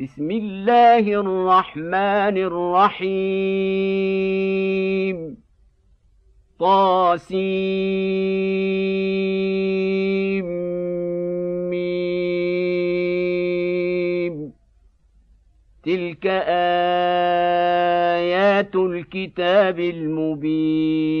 بسم الله الرحمن الرحيم. طاسيم. تلك آيات الكتاب المبين.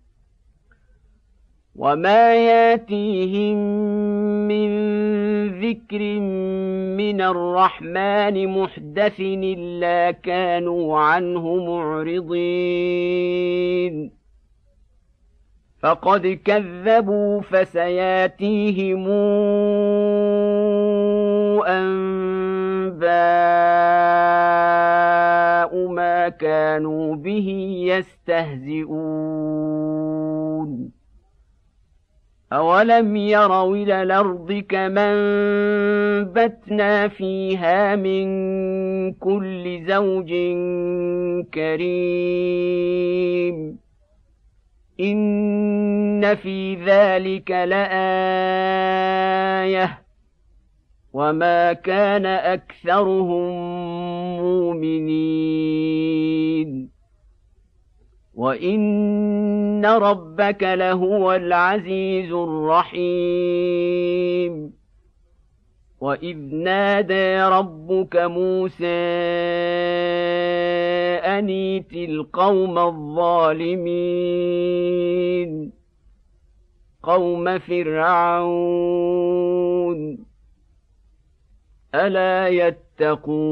وما ياتيهم من ذكر من الرحمن محدث الا كانوا عنه معرضين فقد كذبوا فسياتيهم انباء ما كانوا به يستهزئون أولم يروا إلى الأرض كما انبتنا فيها من كل زوج كريم إن في ذلك لآية وما كان أكثرهم مؤمنين وان ربك لهو العزيز الرحيم واذ نادى ربك موسى انيت القوم الظالمين قوم فرعون الا يتقون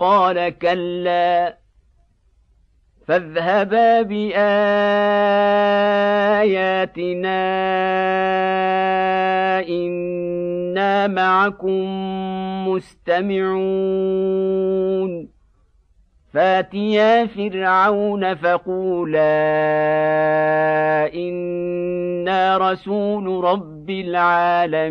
قال كلا فاذهبا بآياتنا إنا معكم مستمعون. فاتيا فرعون فقولا إنا رسول رب العالمين.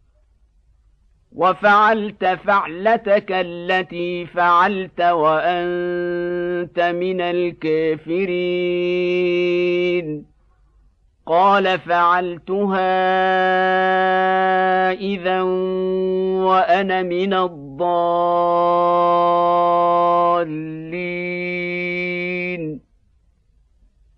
وفعلت فعلتك التي فعلت وأنت من الكافرين. قال فعلتها إذا وأنا من الضالين.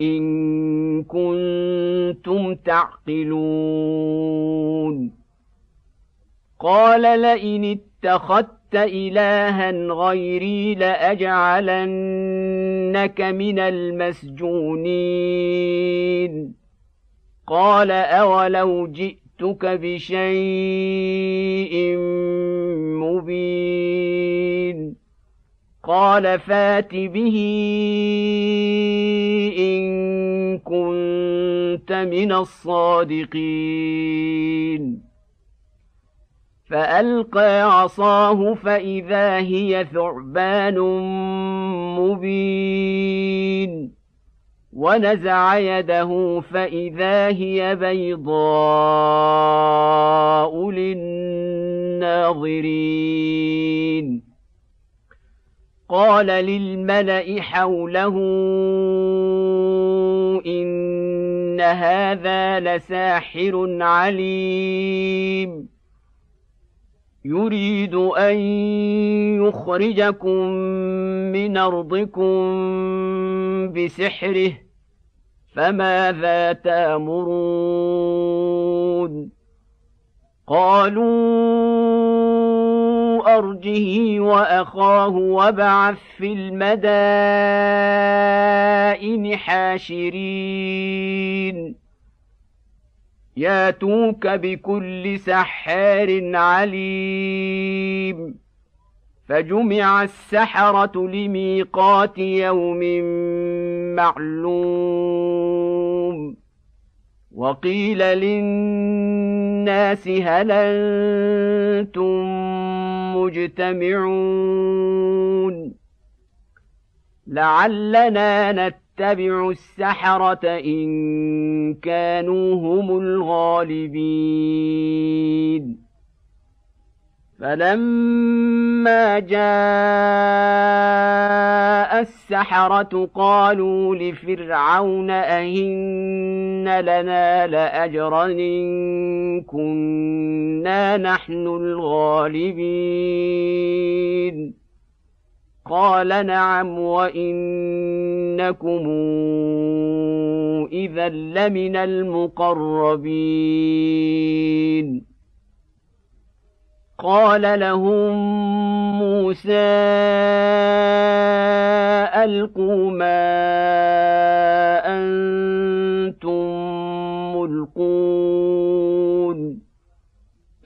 ان كنتم تعقلون قال لئن اتخذت الها غيري لاجعلنك من المسجونين قال اولو جئتك بشيء مبين قال فات به إن كنت من الصادقين. فألقى عصاه فإذا هي ثعبان مبين. ونزع يده فإذا هي بيضاء للناظرين. قال للملأ حوله إن هذا لساحر عليم. يريد أن يخرجكم من أرضكم بسحره فماذا تأمرون؟ قالوا أرجه وأخاه وابعث في المدائن حاشرين. ياتوك بكل سحار عليم. فجمع السحرة لميقات يوم معلوم. وقيل للناس هل أنتم مجتمعون؟ لعلنا نتبع السحرة إن كانوا هم الغالبين. فلما جاء السحرة قالوا لفرعون أهن لنا لأجرا إن كنا نحن الغالبين قال نعم وإنكم إذا لمن المقربين قال لهم موسى ألقوا ما أنتم ملقون.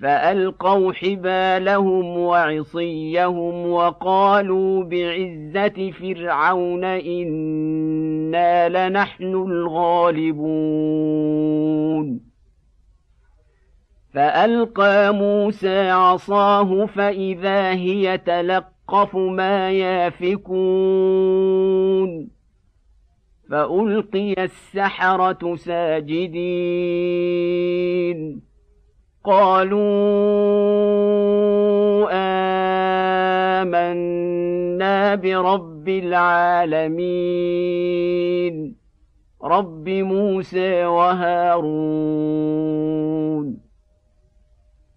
فألقوا حبالهم وعصيهم وقالوا بعزة فرعون إنا لنحن الغالبون. فألقى موسى عصاه فإذا هي تلقف ما يافكون. فألقي السحرة ساجدين. قالوا آمنا برب العالمين. رب موسى وهارون.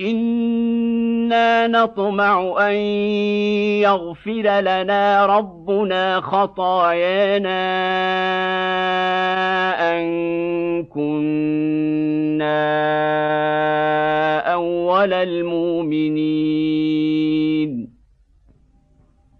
إنا نطمع أن يغفر لنا ربنا خطايانا أن كنا أول المؤمنين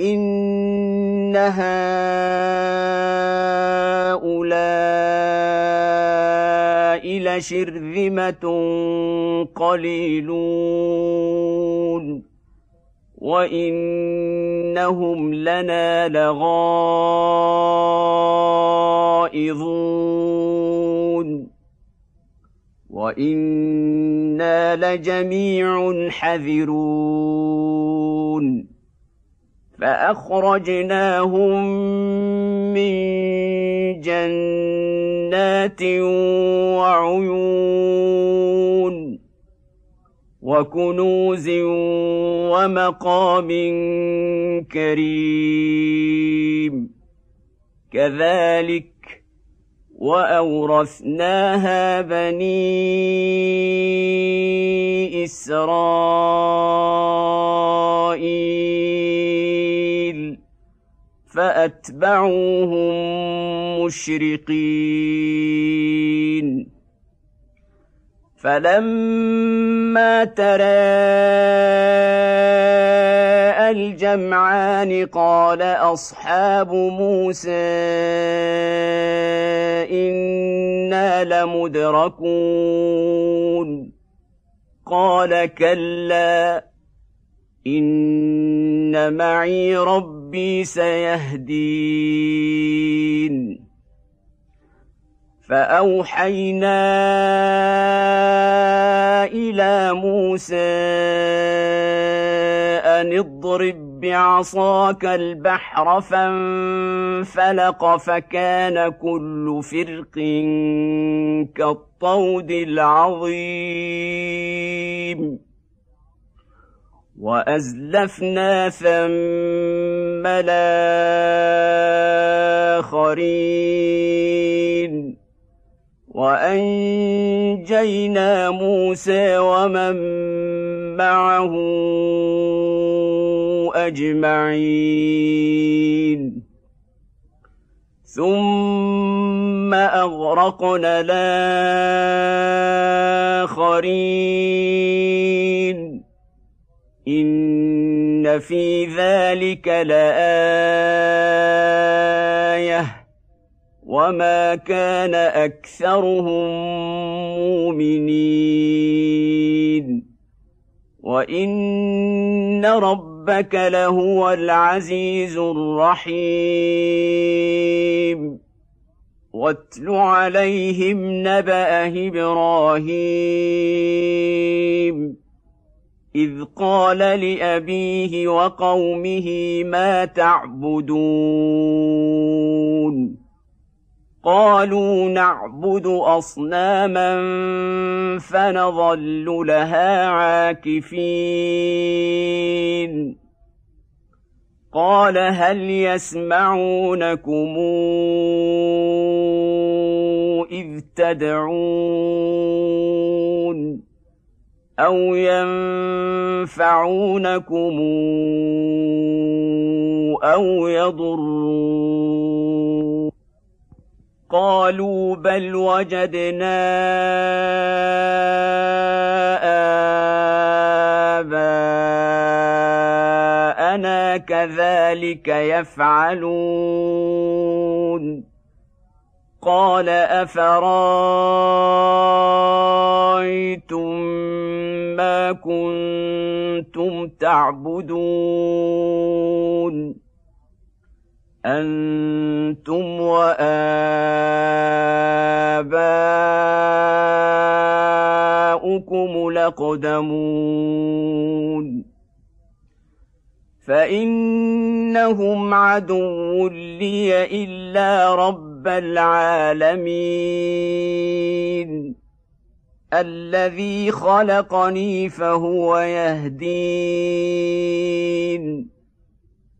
إن هؤلاء لشرذمة قليلون وإنهم لنا لغائظون وإنا لجميع حذرون فأخرجناهم من جنات وعيون وكنوز ومقام كريم. كذلك وأورثناها بني إسرائيل فأتبعوهم مشرقين. فلما تراءى الجمعان قال أصحاب موسى إنا لمدركون. قال كلا إن معي ربي سيهدين. فأوحينا إلى موسى أن اضرب بعصاك البحر فانفلق فكان كل فرق كالطود العظيم. وأزلفنا ثم الآخرين. وأنجينا موسى ومن معه أجمعين. ثم أغرقنا الآخرين. ان في ذلك لايه وما كان اكثرهم مؤمنين وان ربك لهو العزيز الرحيم واتل عليهم نبا إبراهيم اذ قال لابيه وقومه ما تعبدون قالوا نعبد اصناما فنظل لها عاكفين قال هل يسمعونكم اذ تدعون أو ينفعونكم أو يضرون قالوا بل وجدنا آباءنا كذلك يفعلون قال أفرأيتم ما كنتم تعبدون؟ أنتم وآباؤكم لقدمون. فإن إنهم عدو لي إلا رب العالمين. الذي خلقني فهو يهدين.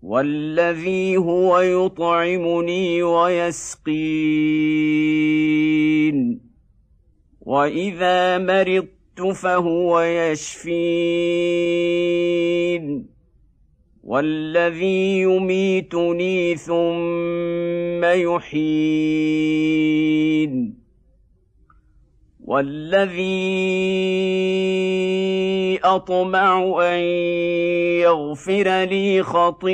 والذي هو يطعمني ويسقين. وإذا مرضت فهو يشفين. والذي يميتني ثم يحيين. والذي أطمع أن يغفر لي خطيئتي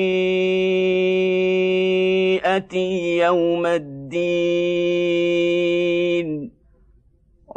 يوم الدين.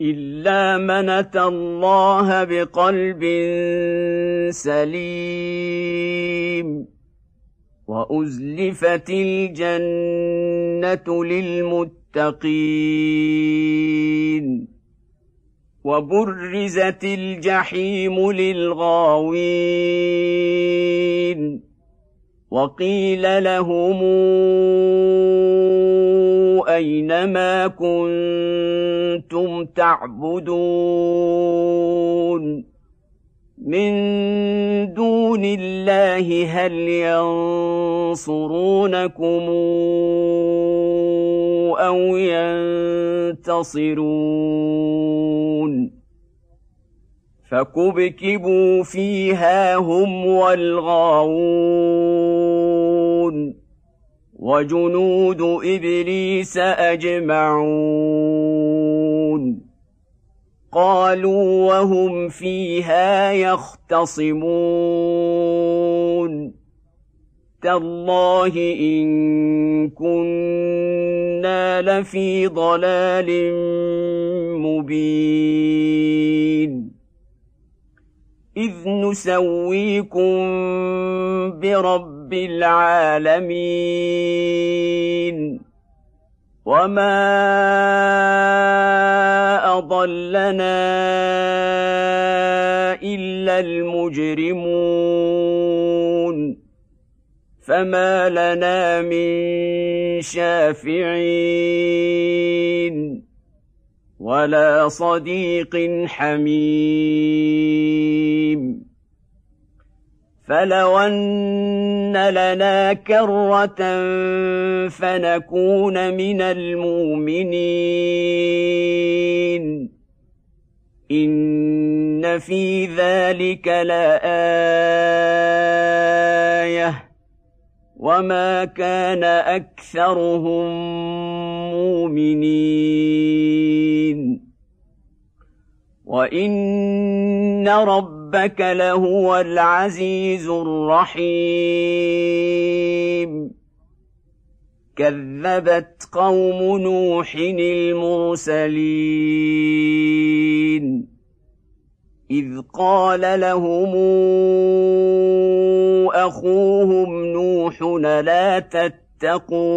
الا من اتى الله بقلب سليم وازلفت الجنه للمتقين وبرزت الجحيم للغاوين وقيل لهم اين ما كنتم تعبدون من دون الله هل ينصرونكم أو ينتصرون فكبكبوا فيها هم والغاوون وجنود إبليس أجمعون. قالوا وهم فيها يختصمون. تالله إن كنا لفي ضلال مبين. إذ نسويكم برب العالمين. وما اضلنا الا المجرمون. فما لنا من شافعين. ولا صديق حميم. فلو ان لنا كره فنكون من المؤمنين ان في ذلك لايه وما كان اكثرهم مؤمنين وان ربك لهو العزيز الرحيم. كذبت قوم نوح المرسلين. إذ قال لهم أخوهم نوح لا تتقون؟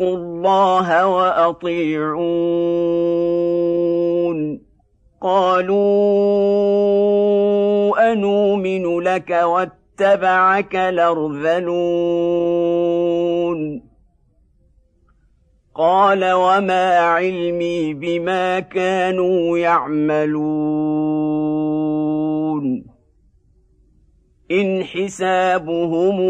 الله وأطيعون. قالوا أنومن لك واتبعك الأرذلون. قال وما علمي بما كانوا يعملون. إن حسابهم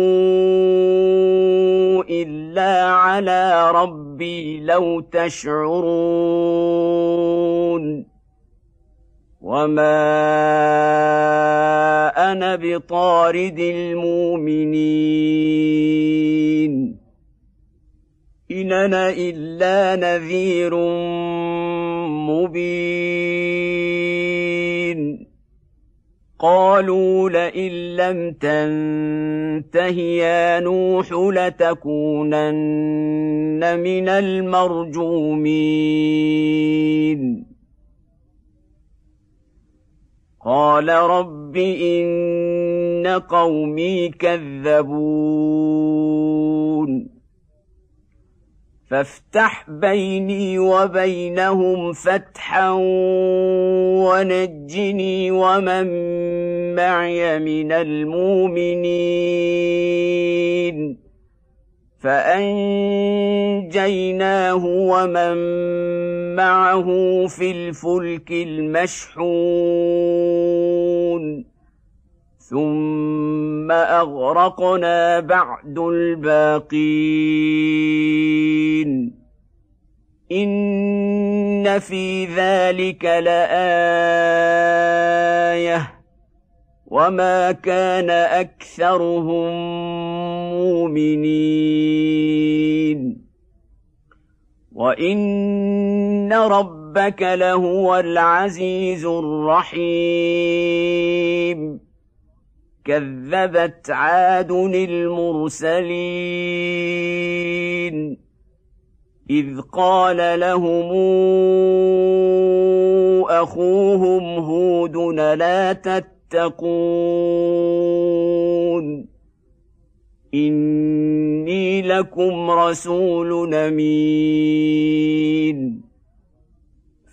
إلا على ربي لو تشعرون. وما أنا بطارد المؤمنين. إن أنا إلا نذير مبين. قالوا لئن لم تنته يا نوح لتكونن من المرجومين. قال رب إن قومي كذبون. فافتح بيني وبينهم فتحا ونجني ومن معي من المؤمنين. فأنجيناه ومن معه في الفلك المشحون. ثم اغرقنا بعد الباقين ان في ذلك لايه وما كان اكثرهم مؤمنين وان ربك لهو العزيز الرحيم كذبت عاد المرسلين. إذ قال لهم أخوهم هود لا تتقون. إني لكم رسول أمين.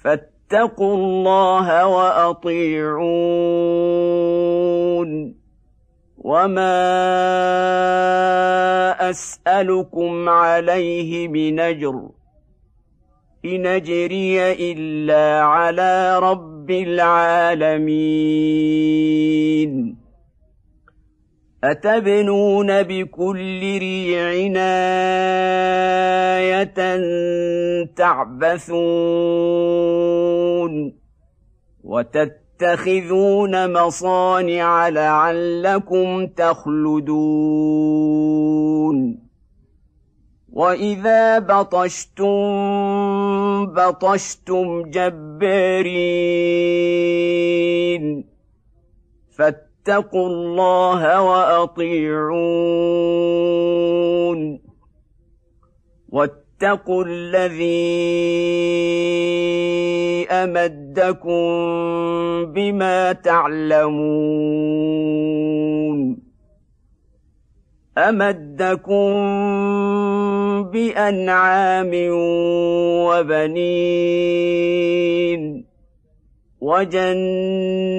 فاتقوا الله وأطيعون. وما اسالكم عليه من اجر ان اجري الا على رب العالمين اتبنون بكل ريع إيه تعبثون وتت تتخذون مصانع لعلكم تخلدون. وإذا بطشتم بطشتم جبارين. فاتقوا الله وأطيعون. واتقوا الذي أمدكم بما تعلمون. أمدكم بأنعام وبنين وجنات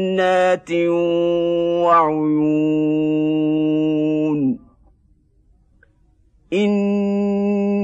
وعيون.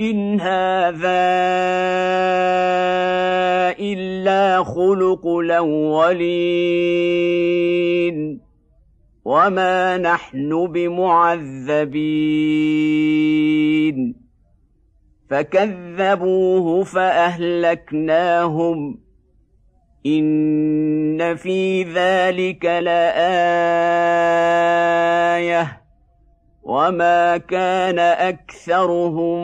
ان هذا الا خلق الاولين وما نحن بمعذبين فكذبوه فاهلكناهم ان في ذلك لايه وما كان اكثرهم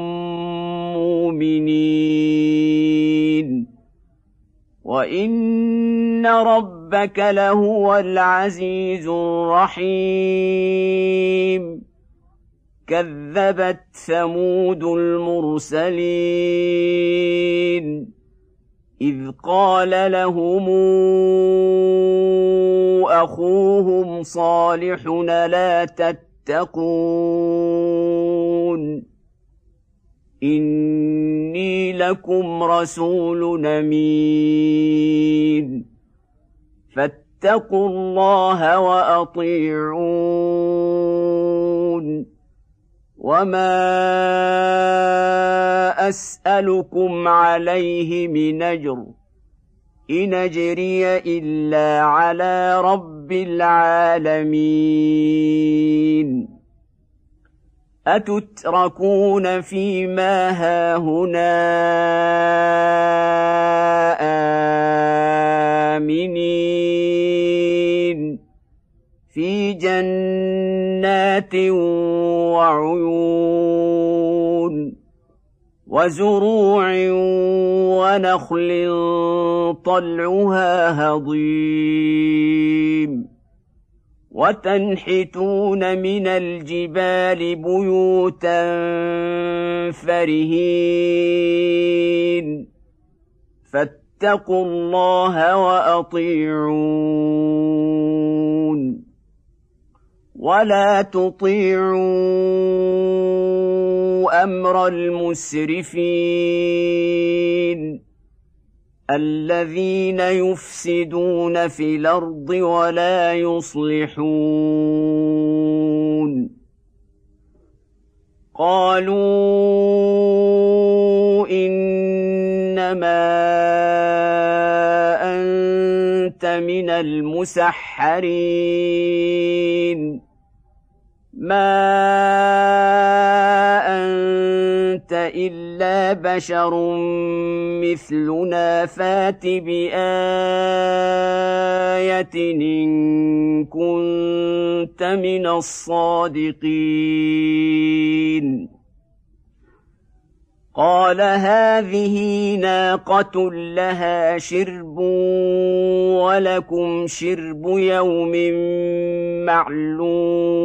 مؤمنين وان ربك لهو العزيز الرحيم كذبت ثمود المرسلين اذ قال لهم اخوهم صالح لا تتقون. إني لكم رسول أمين. فاتقوا الله وأطيعون. وما أسألكم عليه من أجر. ان اجري الا على رب العالمين اتتركون فيما هاهنا امنين في جنات وعيون وزروع ونخل طلعها هضيم. وتنحتون من الجبال بيوتا فرهين. فاتقوا الله وأطيعون. ولا تطيعوا أمر المسرفين الذين يفسدون في الأرض ولا يصلحون. قالوا إنما أنت من المسحرين. ما انت الا بشر مثلنا فات بايه ان كنت من الصادقين قال هذه ناقه لها شرب ولكم شرب يوم معلوم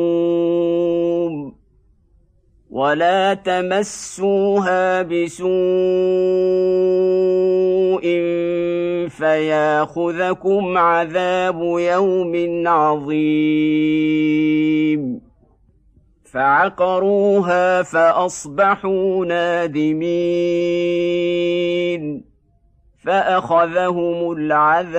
ولا تمسوها بسوء فياخذكم عذاب يوم عظيم فعقروها فأصبحوا نادمين. فأخذهم العذاب.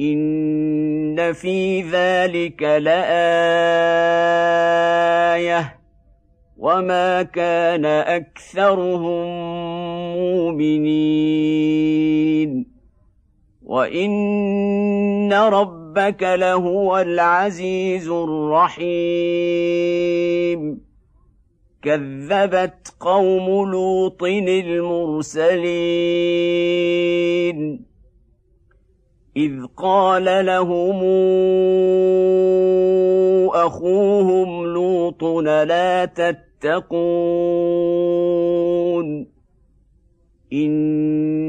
إن في ذلك لآية. وما كان أكثرهم مؤمنين. وإن ربك لهو العزيز الرحيم. كذبت قوم لوط المرسلين. إذ قال لهم أخوهم لوط لا تتقون.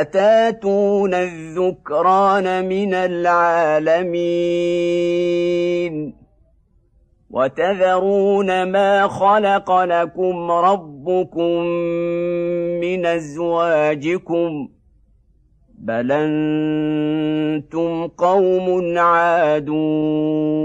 أتاتون الذكران من العالمين وتذرون ما خلق لكم ربكم من أزواجكم بل أنتم قوم عادون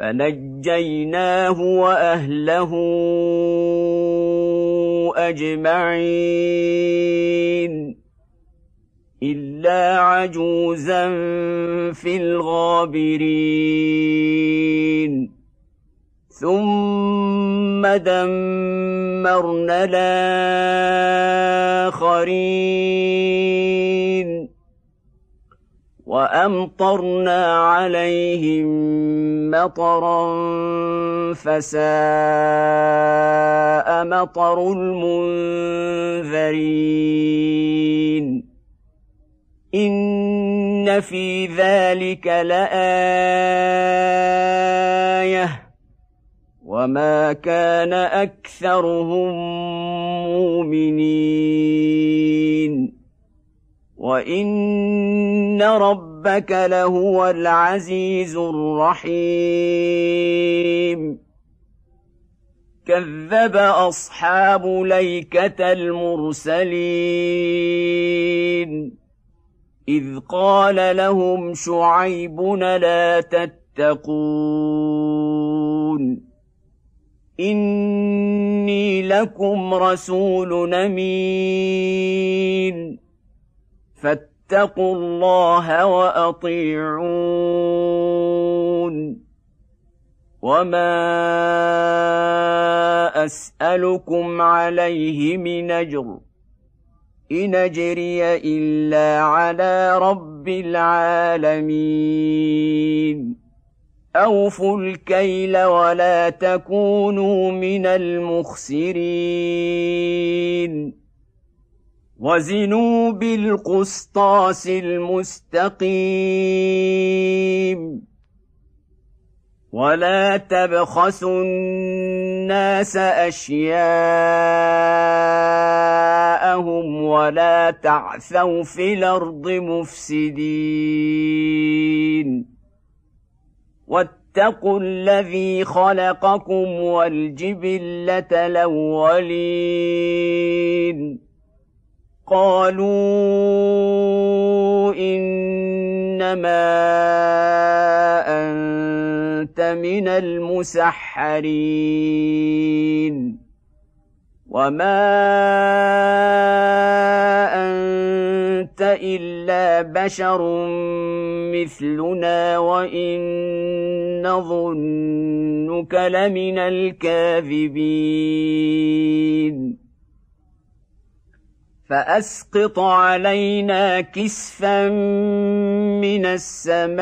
فنجيناه وأهله أجمعين إلا عجوزا في الغابرين. ثم دمرنا الآخرين. وأمطرنا عليهم مطرا فساء مطر المنذرين. إن في ذلك لآية. وما كان أكثرهم مؤمنين. وان ربك لهو العزيز الرحيم كذب اصحاب ليكه المرسلين اذ قال لهم شعيب لا تتقون اني لكم رسول امين فاتقوا الله وأطيعون. وما أسألكم عليه من أجر. إن أجري إلا على رب العالمين. أوفوا الكيل ولا تكونوا من المخسرين. وزنوا بالقسطاس المستقيم. ولا تبخسوا الناس أشياءهم ولا تعثوا في الأرض مفسدين. واتقوا الذي خلقكم والجبلة الأولين. قالوا إنما أنت من المسحرين وما أنت إلا بشر مثلنا وإن نظنك لمن الكاذبين فأسقط علينا كسفا من السماء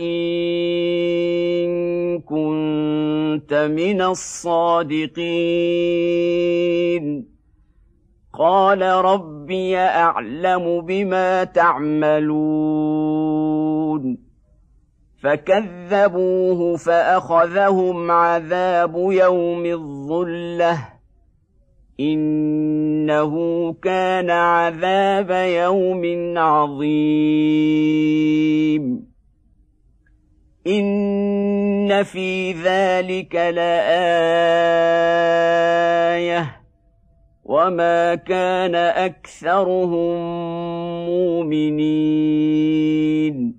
إن كنت من الصادقين. قال ربي أعلم بما تعملون. فكذبوه فأخذهم عذاب يوم الظلة. انه كان عذاب يوم عظيم. ان في ذلك لايه. وما كان اكثرهم مؤمنين.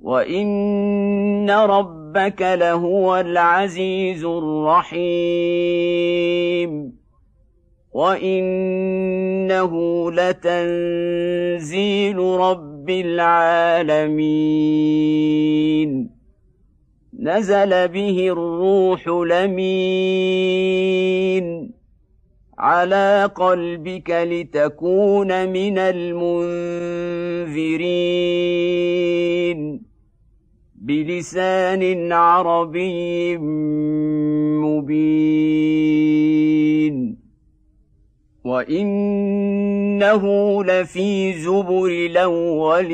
وان ربك لهو العزيز الرحيم. وانه لتنزيل رب العالمين نزل به الروح لمين على قلبك لتكون من المنذرين بلسان عربي مبين وانه لفي زبر الاولين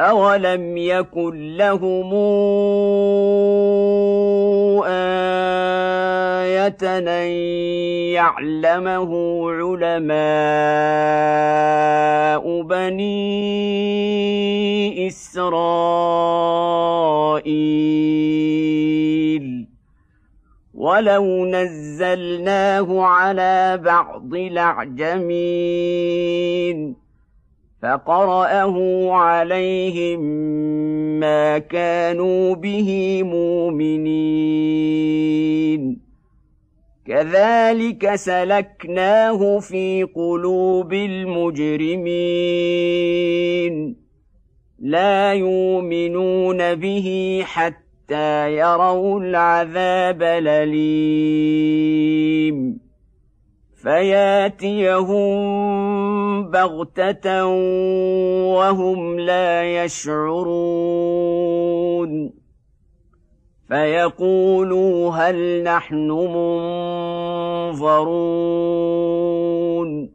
أولم يكن لهم آية أن يعلمه علماء بني إسرائيل ولو نزلناه على بعض الأعجمين فقراه عليهم ما كانوا به مؤمنين كذلك سلكناه في قلوب المجرمين لا يؤمنون به حتى يروا العذاب الأليم. فياتيهم بغتة وهم لا يشعرون. فيقولوا هل نحن منظرون.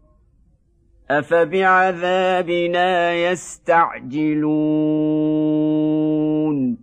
أفبعذابنا يستعجلون.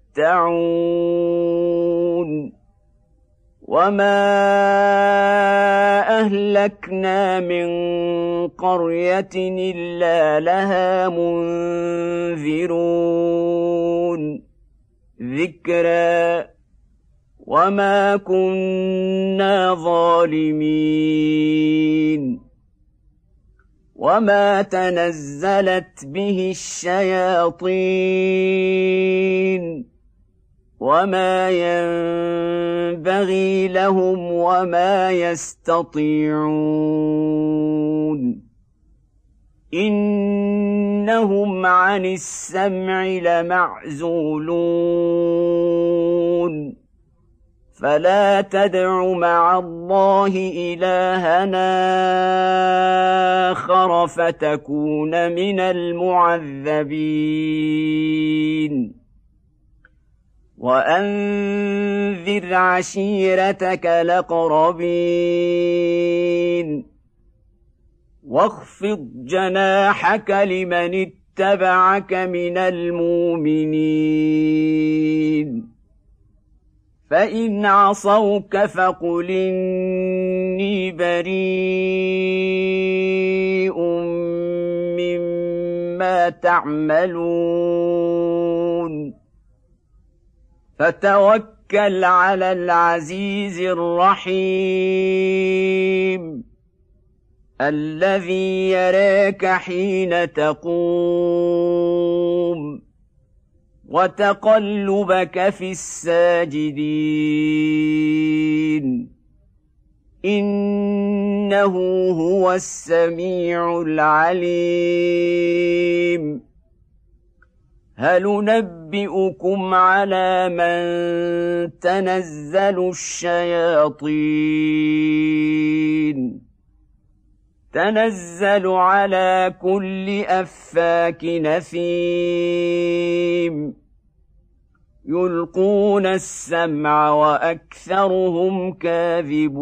وما اهلكنا من قريه الا لها منذرون ذكرى وما كنا ظالمين وما تنزلت به الشياطين وما ينبغي لهم وما يستطيعون انهم عن السمع لمعزولون فلا تدع مع الله الهنا اخر فتكون من المعذبين وأنذر عشيرتك الأقربين. واخفض جناحك لمن اتبعك من المؤمنين. فإن عصوك فقل إني بريء مما تعملون. فتوكل على العزيز الرحيم. الذي يراك حين تقوم وتقلبك في الساجدين. إنه هو السميع العليم. هل ننبئكم على من تنزل الشياطين؟ تنزل على كل أفاك نثيم يلقون السمع وأكثرهم كاذبون.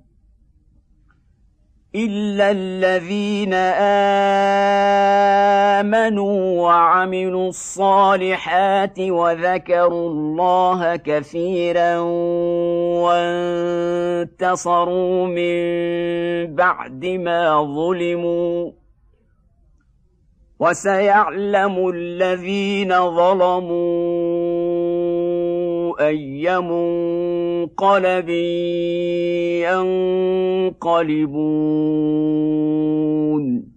الا الذين امنوا وعملوا الصالحات وذكروا الله كثيرا وانتصروا من بعد ما ظلموا وسيعلم الذين ظلموا اي منقلب ينقلبون